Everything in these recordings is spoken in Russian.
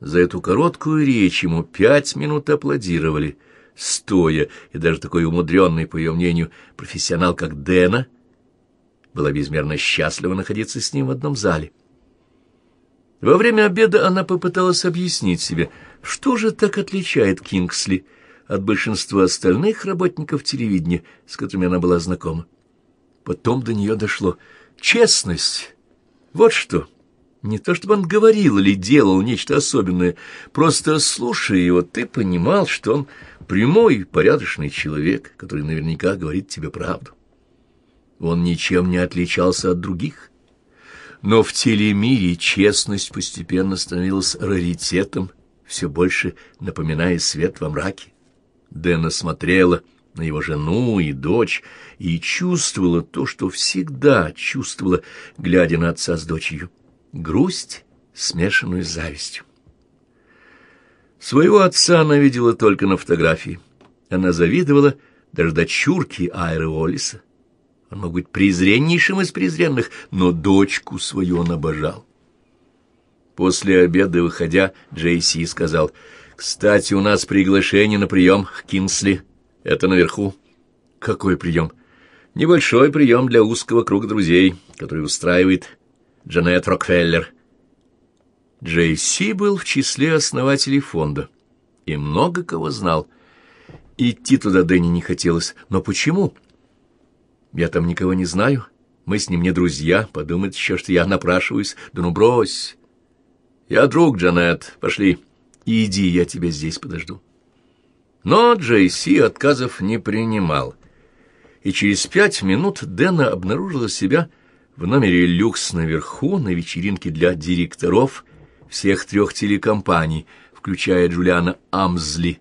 За эту короткую речь ему пять минут аплодировали, стоя, и даже такой умудренный, по ее мнению, профессионал, как Дэна, была безмерно счастлива находиться с ним в одном зале. Во время обеда она попыталась объяснить себе, что же так отличает Кингсли от большинства остальных работников телевидения, с которыми она была знакома. Потом до нее дошло. Честность. Вот что. Не то чтобы он говорил или делал нечто особенное, просто слушая его, ты понимал, что он прямой, порядочный человек, который наверняка говорит тебе правду. Он ничем не отличался от других. Но в телемире честность постепенно становилась раритетом, все больше напоминая свет во мраке. Дэна смотрела на его жену и дочь и чувствовала то, что всегда чувствовала, глядя на отца с дочерью — грусть, смешанную с завистью. Своего отца она видела только на фотографии. Она завидовала даже дочурке Айры Олиса. Он мог быть презреннейшим из презренных, но дочку свою он обожал. После обеда, выходя, Джейси сказал, «Кстати, у нас приглашение на прием к Кинсли. Это наверху». «Какой прием?» «Небольшой прием для узкого круга друзей, который устраивает Джанет Рокфеллер». Джейси был в числе основателей фонда и много кого знал. Идти туда Дэнни не хотелось. Но почему? Я там никого не знаю. Мы с ним не друзья. Подумает еще, что я напрашиваюсь. Да ну брось. Я друг, Джанет. Пошли. Иди, я тебя здесь подожду. Но Джейси отказов не принимал. И через пять минут Дэна обнаружила себя в номере люкс наверху на вечеринке для директоров всех трех телекомпаний, включая Джулиана Амзли,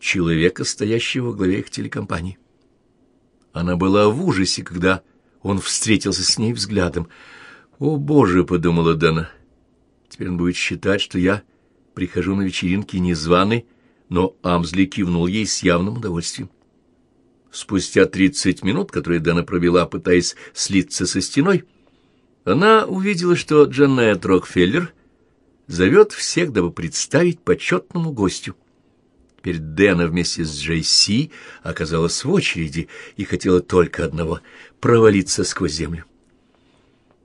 человека, стоящего во главе их телекомпании. Она была в ужасе, когда он встретился с ней взглядом. «О, Боже!» — подумала Дана. «Теперь он будет считать, что я прихожу на вечеринки незваный, но Амзли кивнул ей с явным удовольствием. Спустя тридцать минут, которые Дана провела, пытаясь слиться со стеной, она увидела, что Джанет Рокфеллер зовет всех, дабы представить почетному гостю. Теперь Дэна вместе с Джей Си оказалась в очереди и хотела только одного — провалиться сквозь землю.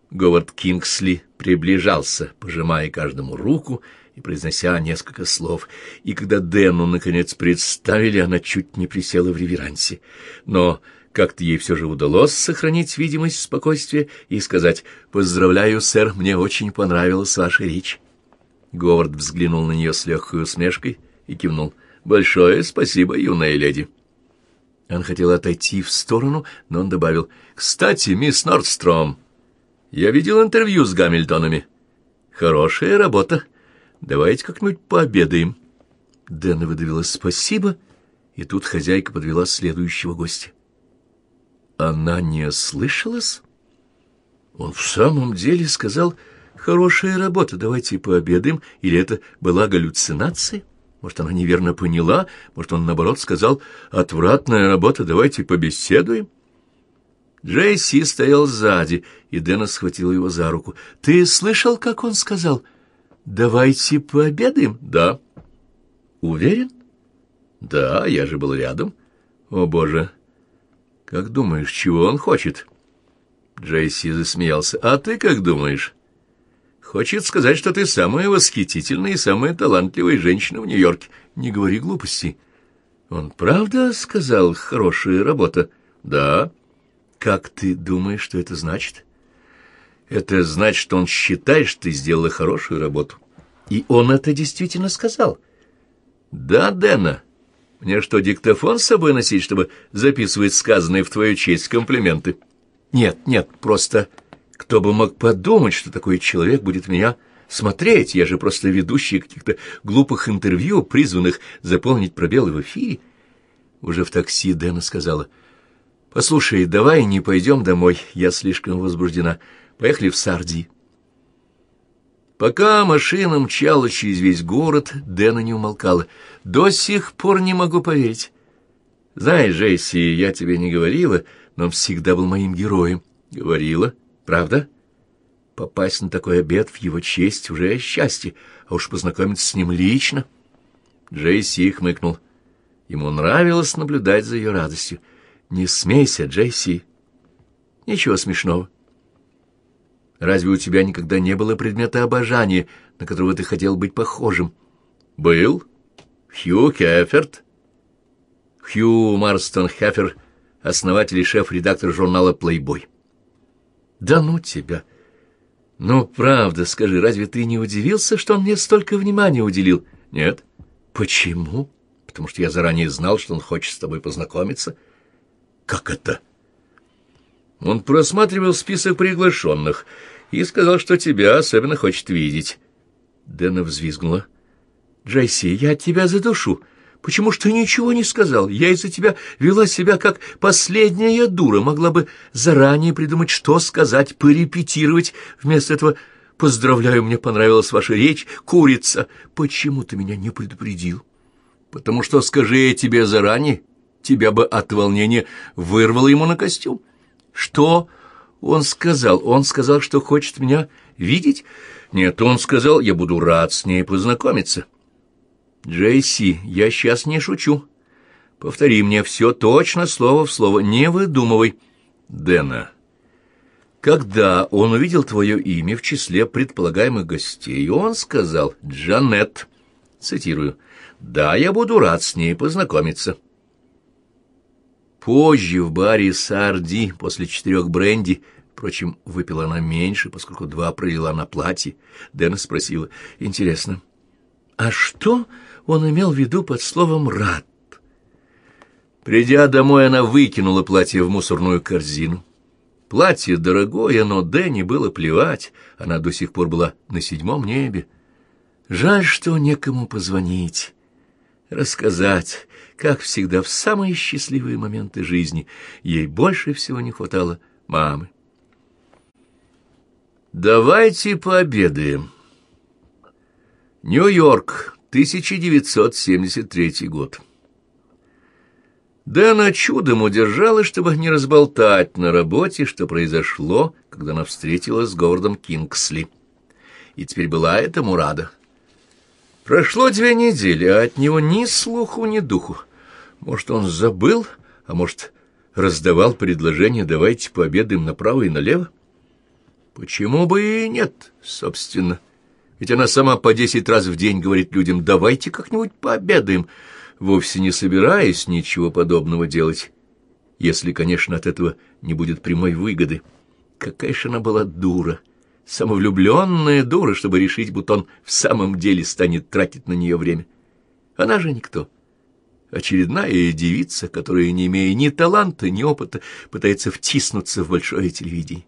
Говард Кингсли приближался, пожимая каждому руку и произнося несколько слов, и когда Дэну, наконец, представили, она чуть не присела в реверансе. Но как-то ей все же удалось сохранить видимость спокойствия и сказать «Поздравляю, сэр, мне очень понравилась ваша речь». Говард взглянул на нее с легкой усмешкой и кивнул. «Большое спасибо, юная леди». Он хотел отойти в сторону, но он добавил. «Кстати, мисс Нордстром, я видел интервью с Гамильтонами. Хорошая работа. Давайте как-нибудь пообедаем». Дэна выдавила «спасибо», и тут хозяйка подвела следующего гостя. Она не ослышалась? Он в самом деле сказал Хорошая работа, давайте пообедаем. Или это была галлюцинация? Может, она неверно поняла? Может, он, наоборот, сказал «Отвратная работа, давайте побеседуем»? Джейси стоял сзади, и Дэна схватила его за руку. «Ты слышал, как он сказал? Давайте пообедаем?» «Да». «Уверен?» «Да, я же был рядом». «О, Боже! Как думаешь, чего он хочет?» Джейси засмеялся. «А ты как думаешь?» Хочет сказать, что ты самая восхитительная и самая талантливая женщина в Нью-Йорке. Не говори глупостей. Он правда сказал «хорошая работа»? Да. Как ты думаешь, что это значит? Это значит, что он считает, что ты сделала хорошую работу. И он это действительно сказал. Да, Дэна. Мне что, диктофон с собой носить, чтобы записывать сказанные в твою честь комплименты? Нет, нет, просто кто бы мог подумать, что такой человек будет меня смотреть? Я же просто ведущий каких-то глупых интервью, призванных заполнить пробелы в эфире. Уже в такси Дэна сказала, «Послушай, давай не пойдем домой, я слишком возбуждена. Поехали в Сарди». Пока машина мчала через весь город, Дэна не умолкала. «До сих пор не могу поверить. Знаешь, Джейси, я тебе не говорила, но он всегда был моим героем». «Говорила?» Правда? Попасть на такой обед в его честь уже счастье, а уж познакомиться с ним лично. Джейси хмыкнул. Ему нравилось наблюдать за ее радостью. «Не смейся, Джейси. Ничего смешного. Разве у тебя никогда не было предмета обожания, на которого ты хотел быть похожим?» «Был. Хью Кеферт». Хью Марстон Хефер, основатель и шеф-редактор журнала «Плейбой». «Да ну тебя!» «Ну, правда, скажи, разве ты не удивился, что он мне столько внимания уделил?» «Нет». «Почему?» «Потому что я заранее знал, что он хочет с тобой познакомиться». «Как это?» Он просматривал список приглашенных и сказал, что тебя особенно хочет видеть. Дэна взвизгнула. «Джейси, я тебя задушу. Почему ж ты ничего не сказал? Я из-за тебя вела себя как последняя дура, могла бы заранее придумать, что сказать, порепетировать. Вместо этого поздравляю, мне понравилась ваша речь, курица. Почему ты меня не предупредил? Потому что, скажи я тебе заранее, тебя бы от волнения вырвало ему на костюм. Что он сказал? Он сказал, что хочет меня видеть? Нет, он сказал, я буду рад с ней познакомиться. Джейси, я сейчас не шучу. Повтори мне все точно, слово в слово, не выдумывай. Дэна, когда он увидел твое имя в числе предполагаемых гостей, он сказал «Джанет», цитирую, «Да, я буду рад с ней познакомиться». Позже в баре Сарди после четырех бренди, впрочем, выпила она меньше, поскольку два пролила на платье, Дэна спросила, «Интересно, а что он имел в виду под словом «рад». Придя домой, она выкинула платье в мусорную корзину. Платье дорогое, но Дэнни было плевать, она до сих пор была на седьмом небе. Жаль, что некому позвонить, рассказать, как всегда в самые счастливые моменты жизни ей больше всего не хватало мамы. «Давайте пообедаем». Нью-Йорк, 1973 год. Дэна чудом удержалась, чтобы не разболтать на работе, что произошло, когда она встретилась с Говардом Кингсли. И теперь была этому рада. Прошло две недели, а от него ни слуху, ни духу. Может, он забыл, а может, раздавал предложение «давайте пообедаем направо и налево»? Почему бы и нет, собственно? — ведь она сама по десять раз в день говорит людям «давайте как-нибудь пообедаем», вовсе не собираясь ничего подобного делать, если, конечно, от этого не будет прямой выгоды. Какая же она была дура, самовлюбленная дура, чтобы решить, будто он в самом деле станет тратить на нее время. Она же никто. Очередная девица, которая, не имея ни таланта, ни опыта, пытается втиснуться в большое телевидение.